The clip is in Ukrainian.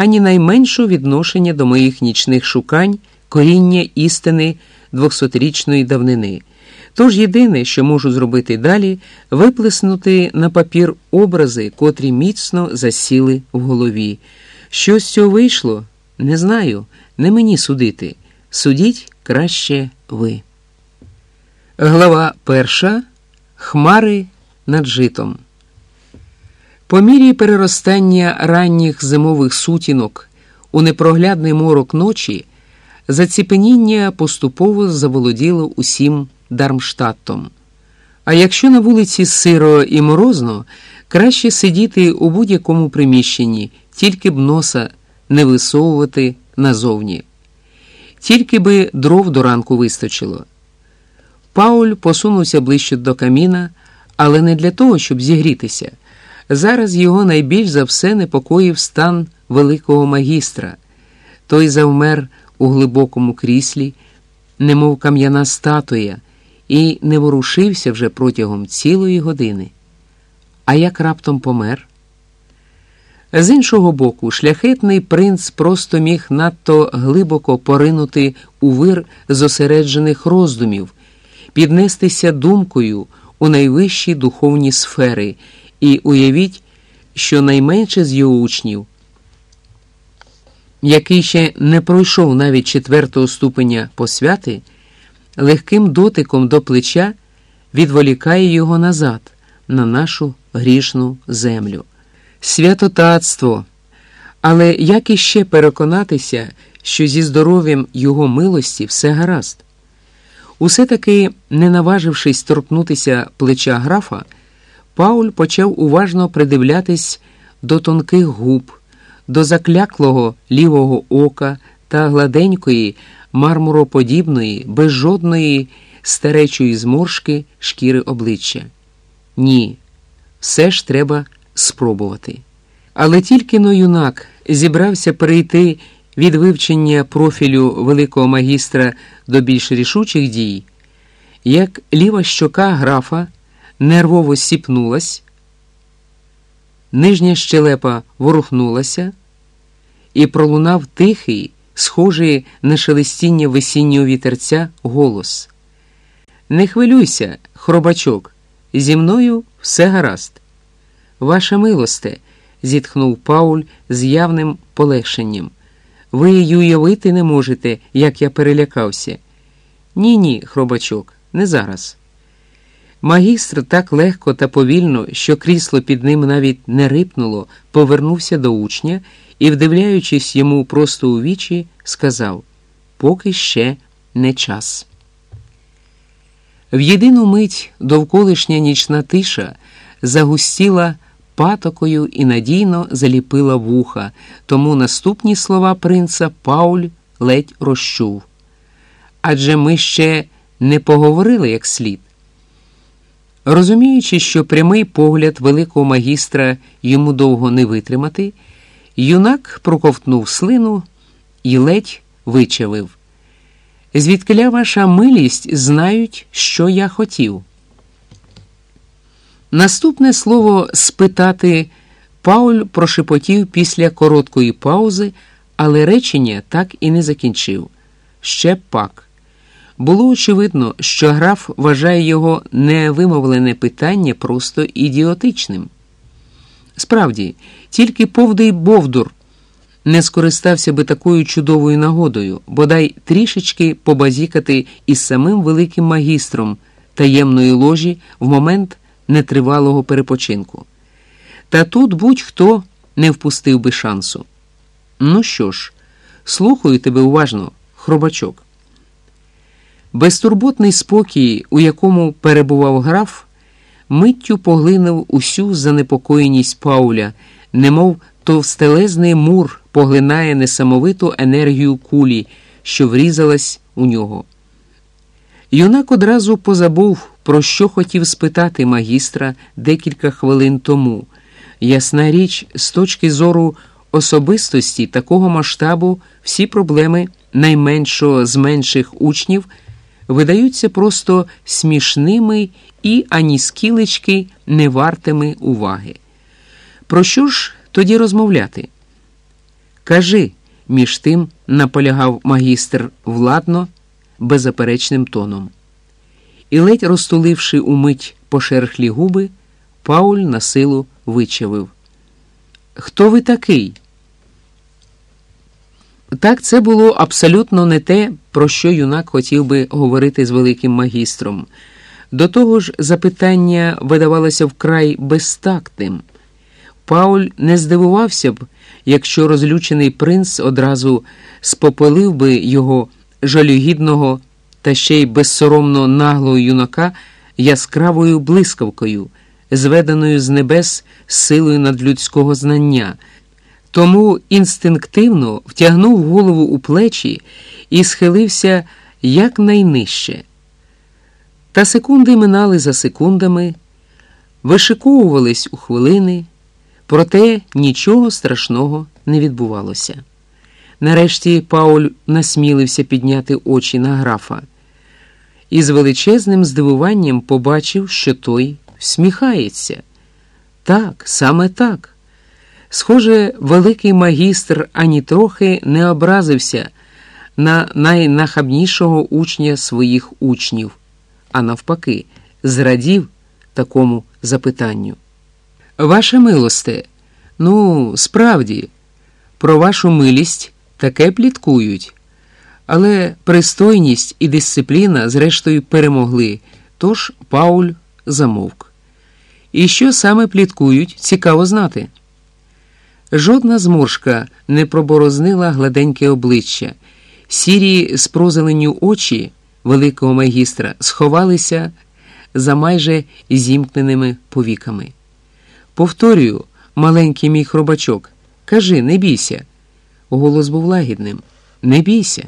ані найменшого відношення до моїх нічних шукань, коріння істини двохсотрічної давнини. Тож єдине, що можу зробити далі, виплеснути на папір образи, котрі міцно засіли в голові. Що з цього вийшло? Не знаю, не мені судити. Судіть краще ви. Глава перша. Хмари над житом. По мірі переростання ранніх зимових сутінок у непроглядний морок ночі заціпеніння поступово заволоділо усім Дармштаттом. А якщо на вулиці сиро і морозно, краще сидіти у будь-якому приміщенні, тільки б носа не висовувати назовні. Тільки би дров до ранку вистачило. Пауль посунувся ближче до каміна, але не для того, щоб зігрітися. Зараз його найбільш за все непокоїв стан великого магістра. Той завмер у глибокому кріслі, немов кам'яна статуя, і не ворушився вже протягом цілої години. А як раптом помер? З іншого боку, шляхетний принц просто міг надто глибоко поринути у вир зосереджених роздумів, піднестися думкою у найвищі духовні сфери, і уявіть, що найменше з його учнів, який ще не пройшов навіть четвертого ступеня посвяти, легким дотиком до плеча відволікає його назад, на нашу грішну землю святотатство. Але як іще переконатися, що зі здоров'ям його милості все гаразд? Усе таки, не наважившись торкнутися плеча графа, Пауль почав уважно придивлятись до тонких губ, до закляклого лівого ока та гладенької, мармуроподібної, без жодної старечої зморшки шкіри обличчя. Ні, все ж треба спробувати. Але тільки но юнак зібрався перейти від вивчення профілю великого магістра до більш рішучих дій, як ліва щока графа нервово сіпнулась, нижня щелепа ворухнулася і пролунав тихий, схожий на шелестіння весіннього вітерця, голос. Не хвилюйся, хробачок, зі мною все гаразд. Ваша милосте, зітхнув Пауль з явним полегшенням. Ви й уявити не можете, як я перелякався. Ні, ні, хробачок, не зараз. Магістр так легко та повільно, що крісло під ним навіть не рипнуло, повернувся до учня і, вдивляючись йому просто у вічі, сказав поки ще не час. В єдину мить довколишня нічна тиша загустіла патокою і надійно заліпила вуха, тому наступні слова принца Пауль ледь розчув. Адже ми ще не поговорили як слід. Розуміючи, що прямий погляд великого магістра йому довго не витримати, юнак проковтнув слину і ледь вичавив. Звідкиля ваша милість знають, що я хотів. Наступне слово спитати Пауль прошепотів після короткої паузи, але речення так і не закінчив. Ще пак. Було очевидно, що граф вважає його невимовлене питання просто ідіотичним. Справді, тільки повдий Бовдур не скористався би такою чудовою нагодою, бодай трішечки побазікати із самим великим магістром таємної ложі в момент нетривалого перепочинку. Та тут будь-хто не впустив би шансу. Ну що ж, слухаю тебе уважно, хробачок. Безтурботний спокій, у якому перебував граф, миттю поглинув усю занепокоєність Пауля, немов товстелезний мур поглинає несамовиту енергію кулі, що врізалась у нього. Юнак одразу позабув, про що хотів спитати магістра декілька хвилин тому. Ясна річ, з точки зору особистості такого масштабу всі проблеми найменшого з менших учнів видаються просто смішними і ані скілечки не вартими уваги. Про що ж тоді розмовляти? Кажи, між тим наполягав магістр владно, беззаперечним тоном. І ледь розтуливши умить пошерхлі губи, Пауль на силу вичавив. Хто ви такий? Так, це було абсолютно не те, про що юнак хотів би говорити з великим магістром. До того ж, запитання видавалося вкрай безтактним. Пауль не здивувався б, якщо розлючений принц одразу спопелив би його жалюгідного та ще й безсоромно наглого юнака яскравою блискавкою, зведеною з небес силою надлюдського знання. Тому інстинктивно втягнув голову у плечі і схилився якнайнижче. Та секунди минали за секундами, вишиковувались у хвилини, проте нічого страшного не відбувалося. Нарешті Пауль насмілився підняти очі на графа і з величезним здивуванням побачив, що той всміхається. Так, саме так. Схоже, великий магістр ані трохи не образився на найнахабнішого учня своїх учнів, а навпаки, зрадів такому запитанню. Ваше милосте, ну, справді, про вашу милість таке пліткують, але пристойність і дисципліна, зрештою, перемогли, тож Пауль замовк. І що саме пліткують, цікаво знати. Жодна зморшка не проборознила гладеньке обличчя, сірі спрозеленню очі великого магістра сховалися за майже зімкненими повіками. Повторюю, маленький мій хробачок, кажи, не бійся. Голос був лагідним. Не бійся.